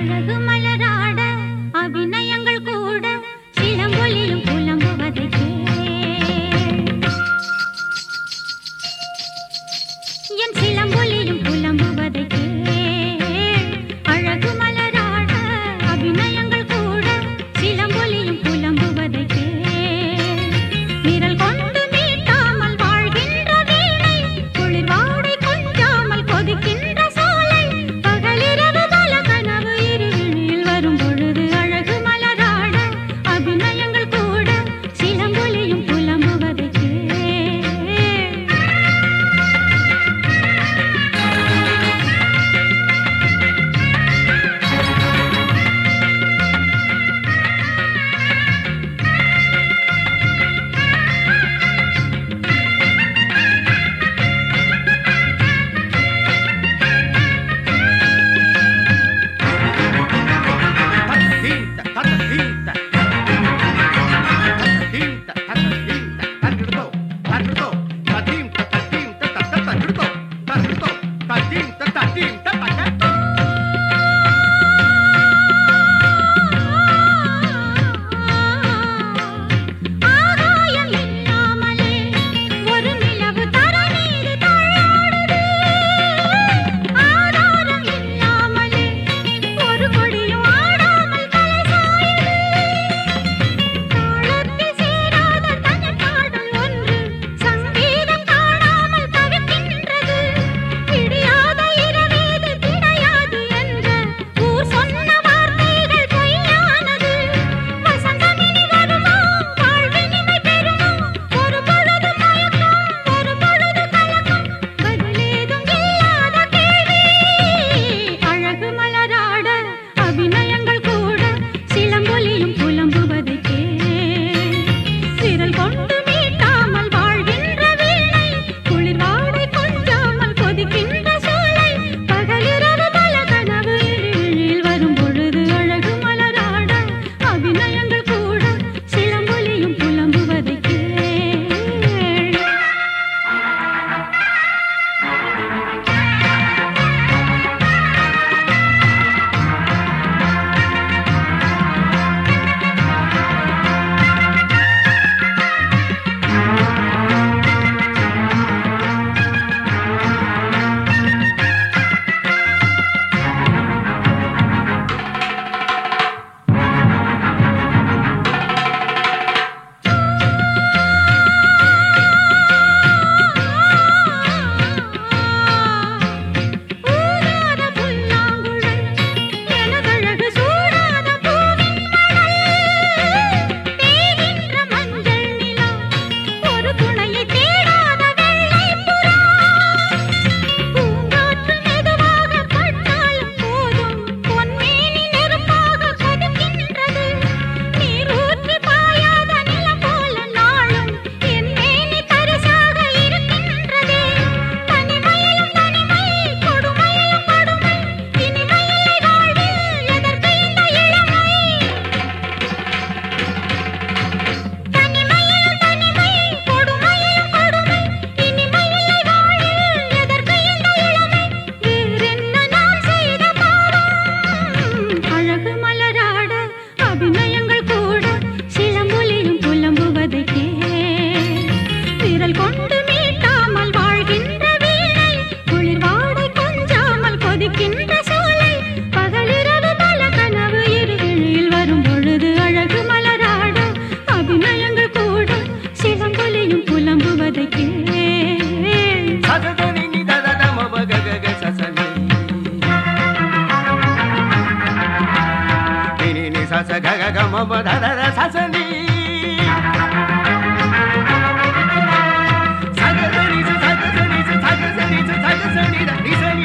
அழகு மலராட அபிநயங்கள் கூட சிலம்பொலியும் புலம்புவதை என் సస గగ గమ ధర ససని సగ సగ సగ సగ సగ సగ సగ సని